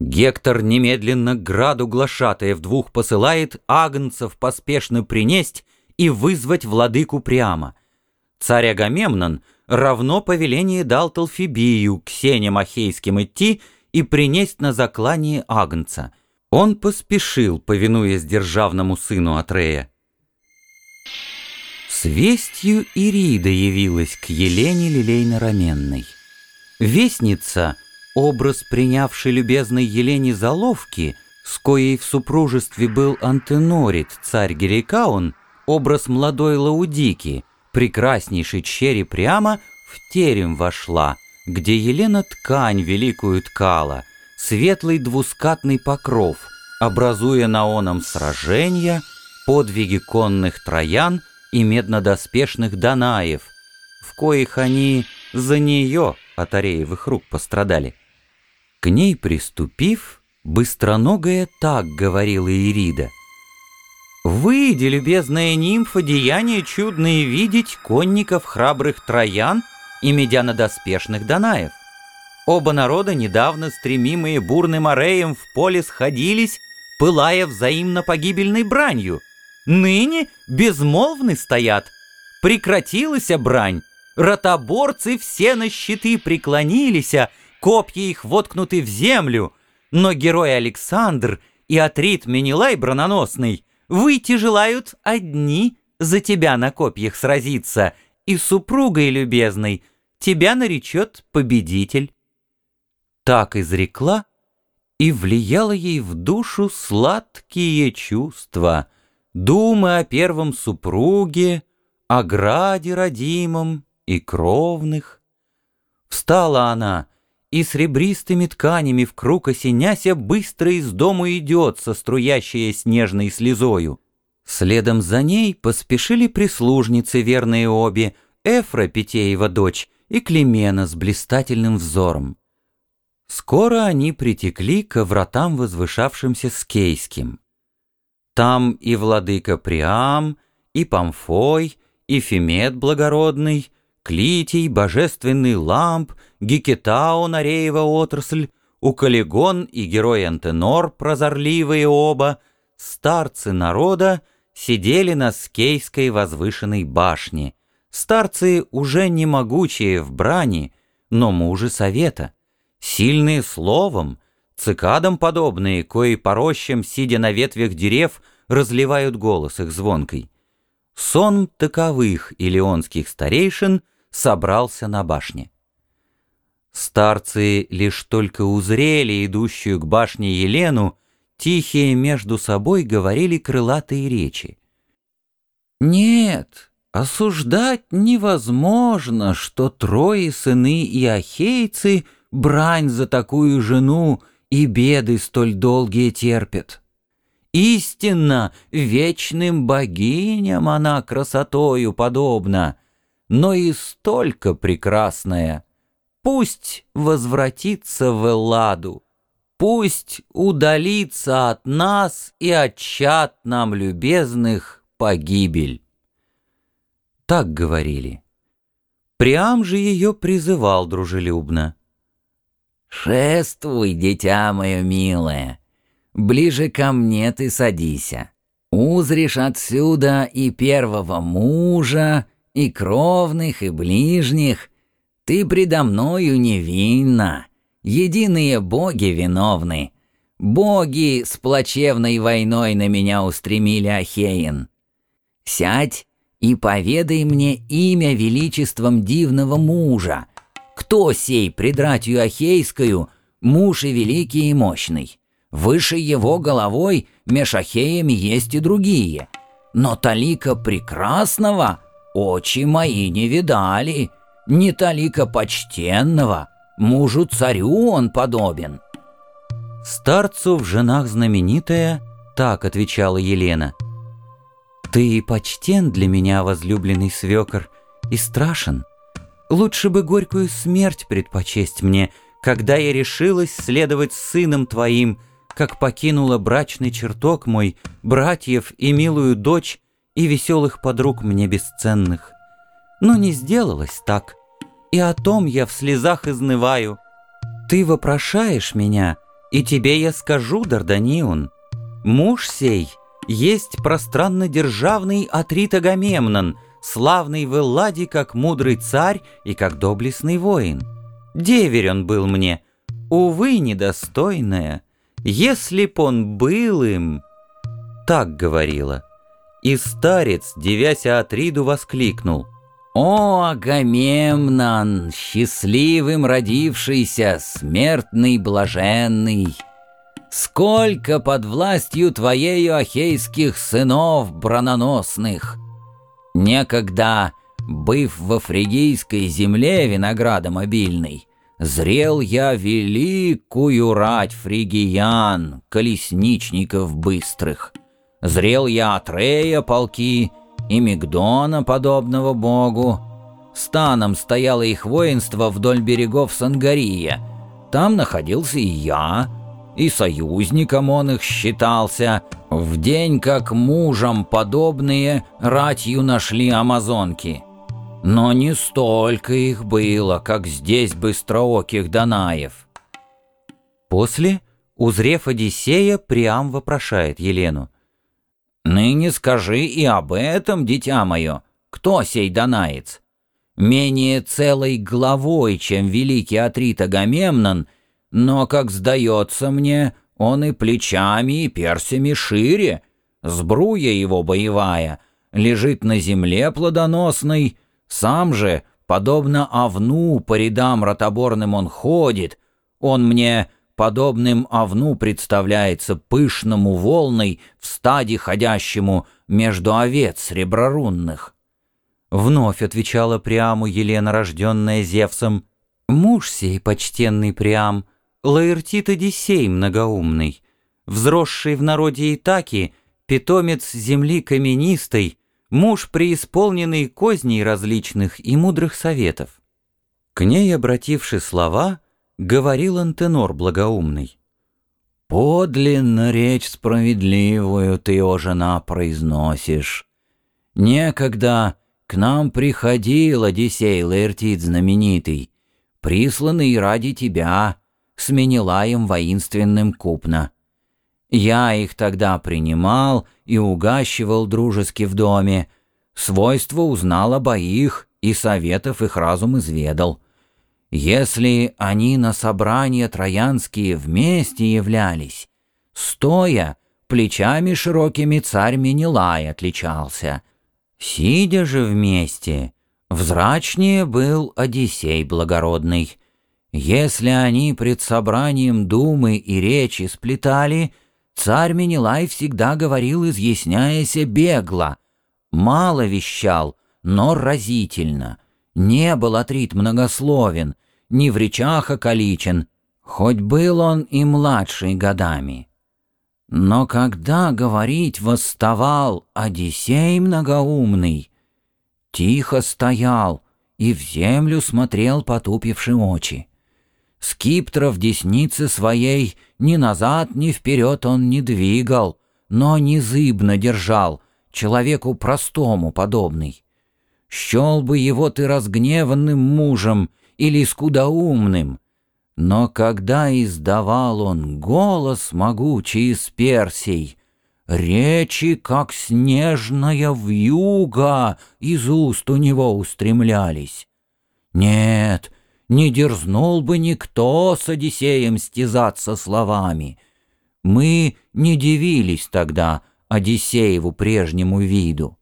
Гектор немедленно граду глашатаев двух посылает агнцев поспешно принесть и вызвать владыку прямо. Царь Агамемнон равно повеление дал Талфибию к сеням ахейским идти и принесть на заклание агнца. Он поспешил, повинуясь державному сыну Атрея. С вестью Ирида явилась к Елене Лилейно-Раменной. Вестница — Образ, принявший любезной Елене заловки, с коей в супружестве был Антенорит, царь Герикаун, образ молодой Лаудики, прекраснейшей черри прямо в терем вошла, где Елена ткань великую ткала, светлый двускатный покров, образуя на оном сражения, подвиги конных троян и меднодоспешных данаев, в коих они за нее от Ареевых рук пострадали. К ней приступив, быстроногая так говорила Ирида. «Выйди, любезная нимфа, деяния чудные видеть конников храбрых троян и медянодоспешных данаев. Оба народа, недавно стремимые бурным ареем в поле сходились, пылая взаимно погибельной бранью. Ныне безмолвны стоят. Прекратилась брань. Ротоборцы все на щиты преклонились, копья их воткнуты в землю, но герой Александр и Атрит Менелай брононосный выйти желают одни за тебя на копьях сразиться, и супругой любезной тебя наречет победитель. Так изрекла, и влияло ей в душу сладкие чувства, думы о первом супруге, о граде родимом и кровных. Встала она — и с ребристыми тканями в круг осеняся быстро из дому идет со струящей снежной слезою. Следом за ней поспешили прислужницы верные обе, Эфра Питеева дочь и Климена с блистательным взором. Скоро они притекли к вратам возвышавшимся Скейским. Там и владыка Приам, и Памфой, и Фемет благородный — Клитий, божественный ламп, Гекетау, Нареева отрасль, Укалигон и герой Антенор, прозорливые оба, старцы народа, сидели на скейской возвышенной башне. Старцы уже не могучие в брани, но мужи совета, сильные словом, цикадам подобные, кои по рощам, сидя на ветвях дерев, разливают голос их звонкой. Сон таковых илионских старейшин собрался на башне. Старцы лишь только узрели идущую к башне Елену, тихие между собой говорили крылатые речи. «Нет, осуждать невозможно, что трое сыны и ахейцы брань за такую жену и беды столь долгие терпят. Истинно, вечным богиням она красотою подобна, но и столько прекрасная. Пусть возвратится в Элладу, пусть удалится от нас и от чад нам любезных погибель. Так говорили. Приам же ее призывал дружелюбно. «Шествуй, дитя мое милое, ближе ко мне ты садися. Узришь отсюда и первого мужа, и кровных, и ближних, ты предо мною невинна, единые боги виновны. Боги с плачевной войной на меня устремили Ахеин. Сядь и поведай мне имя величеством дивного мужа. Кто сей предратью Ахейскую, муж и великий и мощный? Выше его головой меж есть и другие. Но талика прекрасного — очи мои не видали, не талика почтенного, мужу-царю он подобен». Старцу в женах знаменитая так отвечала Елена. «Ты почтен для меня, возлюбленный свекор, и страшен. Лучше бы горькую смерть предпочесть мне, когда я решилась следовать сыном твоим, как покинула брачный чертог мой, братьев и милую дочь, и веселых подруг мне бесценных. Но не сделалось так, и о том я в слезах изнываю. Ты вопрошаешь меня, И тебе я скажу, Дарданион, муж сей есть пространно-державный Атрит Агамемнон, славный в Элладе, как мудрый царь и как доблестный воин. Деверь он был мне, увы, недостойная, если б он был им... Так говорила. И старец, девяся Атриду, воскликнул. «О, Агамемнон, счастливым родившийся, смертный блаженный! Сколько под властью твоею ахейских сынов брононосных! Некогда, быв во фригийской земле виноградом обильный, Зрел я великую рать фригиян, колесничников быстрых. Зрел я Атрея полки и Мигдона, подобного богу. Станом стояло их воинство вдоль берегов Сангария. Там находился и я, и союзником он их считался. В день, как мужам подобные, ратью нашли амазонки. Но не столько их было, как здесь быстрооких Данаев. После, узрев Одиссея, Приам вопрошает Елену. «Ныне скажи и об этом, дитя мое, кто сей Данаец? Менее целой главой, чем великий Атрит Агамемнон, но, как сдается мне, он и плечами, и персями шире, сбруя его боевая, лежит на земле плодоносной, сам же, подобно овну, по рядам ротоборным он ходит. Он мне подобным овну представляется пышному волной в стаде ходящему между овец реброрунных. Вновь отвечала Приаму Елена, рожденная Зевсом. «Муж сей, почтенный Приам, Лаэртит Одиссей многоумный, взросший в народе Итаки, питомец земли каменистой, муж, преисполненный козней различных и мудрых советов. К ней, обративши слова, говорил Антенор благоумный. «Подлинно речь справедливую ты, о жена, произносишь. Некогда к нам приходил Одиссей Лаэртит знаменитый, присланный ради тебя, сменила им воинственным купно. Я их тогда принимал и угащивал дружески в доме. Свойства узнал обо их, и советов их разум изведал. Если они на собрания троянские вместе являлись, стоя, плечами широкими царь Менелай отличался. Сидя же вместе, взрачнее был Одиссей благородный. Если они пред собранием думы и речи сплетали — Царь Менелай всегда говорил, изъясняясь бегло. Мало вещал, но разительно. Не был Атрит многословен, ни в речах околичен, хоть был он и младший годами. Но когда говорить восставал Одиссей многоумный, тихо стоял и в землю смотрел, потупивши очи. Скиптра в деснице своей ни назад, ни вперед он не двигал, но незыбно держал, человеку простому подобный. Щел бы его ты разгневанным мужем или скудоумным, но когда издавал он голос могучий из Персий, речи, как снежная вьюга, из уст у него устремлялись. Нет, не дерзнул бы никто с Одиссеем стязаться словами. Мы не дивились тогда Одиссееву прежнему виду.